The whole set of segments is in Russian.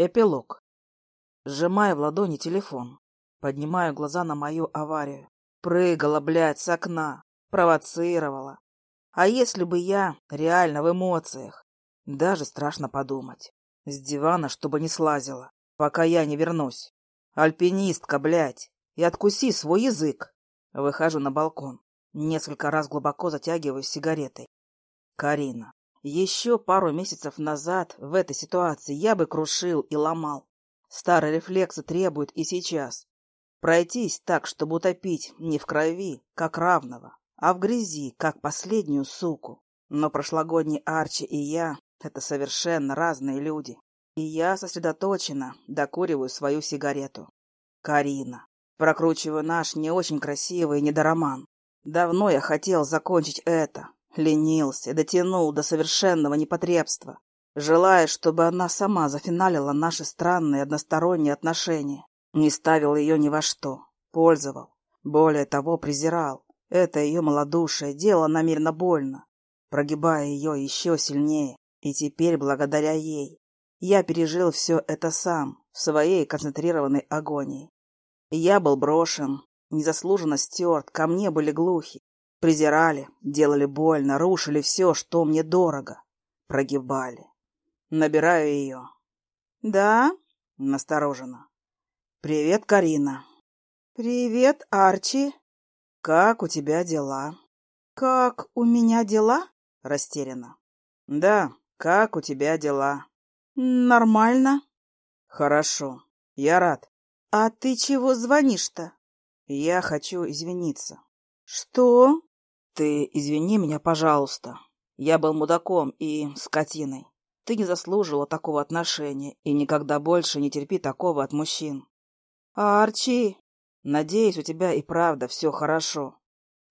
Эпилог. Сжимаю в ладони телефон. Поднимаю глаза на мою аварию. Прыгала, блядь, с окна. Провоцировала. А если бы я реально в эмоциях? Даже страшно подумать. С дивана, чтобы не слазила, пока я не вернусь. Альпинистка, блядь. И откуси свой язык. Выхожу на балкон. Несколько раз глубоко затягиваюсь сигаретой. Карина. Еще пару месяцев назад в этой ситуации я бы крушил и ломал. Старые рефлексы требуют и сейчас. Пройтись так, чтобы утопить не в крови, как равного, а в грязи, как последнюю суку. Но прошлогодний Арчи и я — это совершенно разные люди. И я сосредоточенно докуриваю свою сигарету. Карина. Прокручиваю наш не очень красивый недороман. Давно я хотел закончить это, Ленился, дотянул до совершенного непотребства, желая, чтобы она сама зафиналила наши странные односторонние отношения. Не ставил ее ни во что, пользовал, более того, презирал. Это ее малодушие дело намеренно больно, прогибая ее еще сильнее. И теперь, благодаря ей, я пережил все это сам, в своей концентрированной агонии. Я был брошен, незаслуженно стерт, ко мне были глухи, Презирали, делали больно, рушили все, что мне дорого. Прогибали. Набираю ее. «Да?» — настороженно. «Привет, Карина». «Привет, Арчи». «Как у тебя дела?» «Как у меня дела?» — растерянно. «Да, как у тебя дела?» «Нормально». «Хорошо. Я рад». «А ты чего звонишь-то?» «Я хочу извиниться». «Что?» Ты извини меня, пожалуйста. Я был мудаком и скотиной. Ты не заслужила такого отношения и никогда больше не терпи такого от мужчин. А Арчи? Надеюсь, у тебя и правда все хорошо.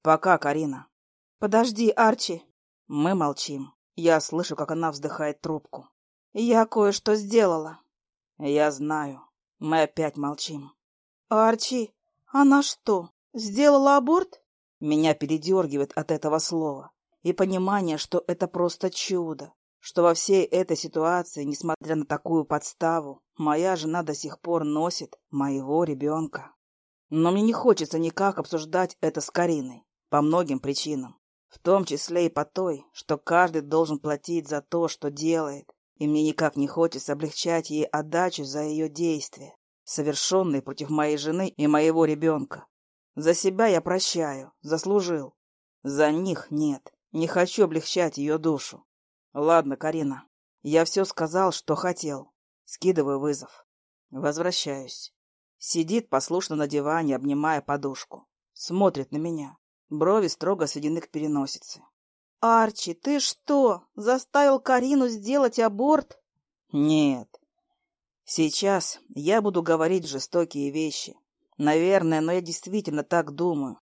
Пока, Карина. Подожди, Арчи. Мы молчим. Я слышу, как она вздыхает трубку. Я кое-что сделала. Я знаю. Мы опять молчим. Арчи, она что, сделала аборт? Меня передергивает от этого слова и понимание, что это просто чудо, что во всей этой ситуации, несмотря на такую подставу, моя жена до сих пор носит моего ребенка. Но мне не хочется никак обсуждать это с Кариной, по многим причинам, в том числе и по той, что каждый должен платить за то, что делает, и мне никак не хочется облегчать ей отдачу за ее действия, совершенные против моей жены и моего ребенка. За себя я прощаю, заслужил. За них нет. Не хочу облегчать ее душу. Ладно, Карина, я все сказал, что хотел. Скидываю вызов. Возвращаюсь. Сидит послушно на диване, обнимая подушку. Смотрит на меня. Брови строго сведены к переносице. «Арчи, ты что, заставил Карину сделать аборт?» «Нет. Сейчас я буду говорить жестокие вещи, Наверное, но я действительно так думаю.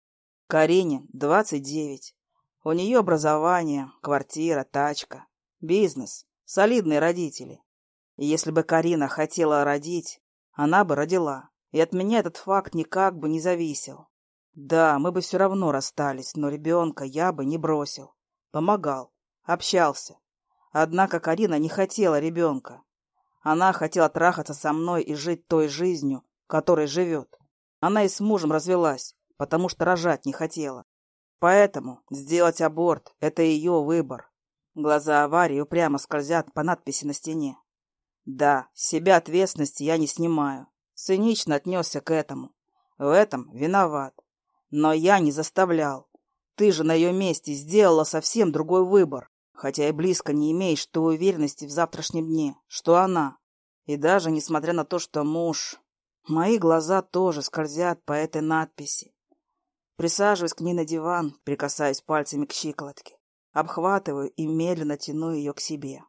Карине 29. У нее образование, квартира, тачка, бизнес, солидные родители. И если бы Карина хотела родить, она бы родила. И от меня этот факт никак бы не зависел. Да, мы бы все равно расстались, но ребенка я бы не бросил. Помогал, общался. Однако Карина не хотела ребенка. Она хотела трахаться со мной и жить той жизнью, которой живет. Она и с мужем развелась, потому что рожать не хотела. Поэтому сделать аборт – это ее выбор. Глаза аварии упрямо скользят по надписи на стене. Да, себя ответственности я не снимаю. Цинично отнесся к этому. В этом виноват. Но я не заставлял. Ты же на ее месте сделала совсем другой выбор, хотя и близко не имеешь той уверенности в завтрашнем дне, что она. И даже несмотря на то, что муж Мои глаза тоже скользят по этой надписи. Присаживаюсь к ней на диван, прикасаюсь пальцами к щиколотке. Обхватываю и медленно тяну ее к себе.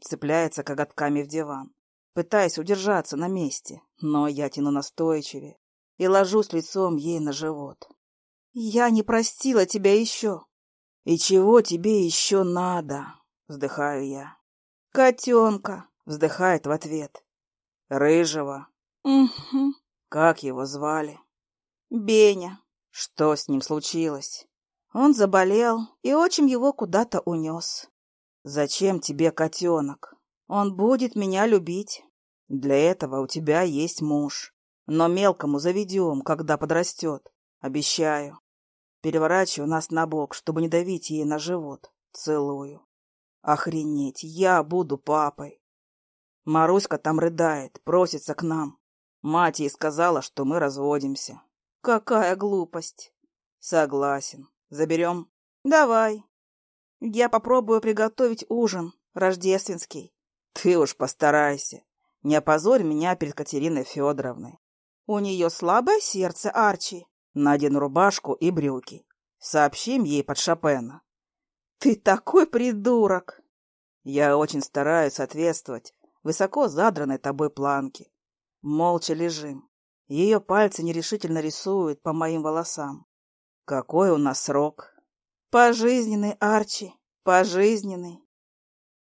Цепляется коготками в диван. Пытаюсь удержаться на месте, но я тяну настойчивее и ложусь лицом ей на живот. «Я не простила тебя еще». «И чего тебе еще надо?» — вздыхаю я. «Котенка!» — вздыхает в ответ. «Рыжего!» Угу. Как его звали? Беня. Что с ним случилось? Он заболел, и отчим его куда-то унес. Зачем тебе котенок? Он будет меня любить. Для этого у тебя есть муж. Но мелкому заведем, когда подрастет. Обещаю. Переворачиваю нас на бок, чтобы не давить ей на живот. Целую. Охренеть, я буду папой. Маруська там рыдает, просится к нам. Мать ей сказала, что мы разводимся. Какая глупость. Согласен. Заберем? Давай. Я попробую приготовить ужин рождественский. Ты уж постарайся. Не опозорь меня перед Катериной Федоровной. У нее слабое сердце, Арчи. Надену рубашку и брюки. Сообщим ей под Шопена. Ты такой придурок. Я очень стараюсь соответствовать высоко задранной тобой планке. Молча лежим. Ее пальцы нерешительно рисуют по моим волосам. Какой у нас срок? Пожизненный, Арчи, пожизненный.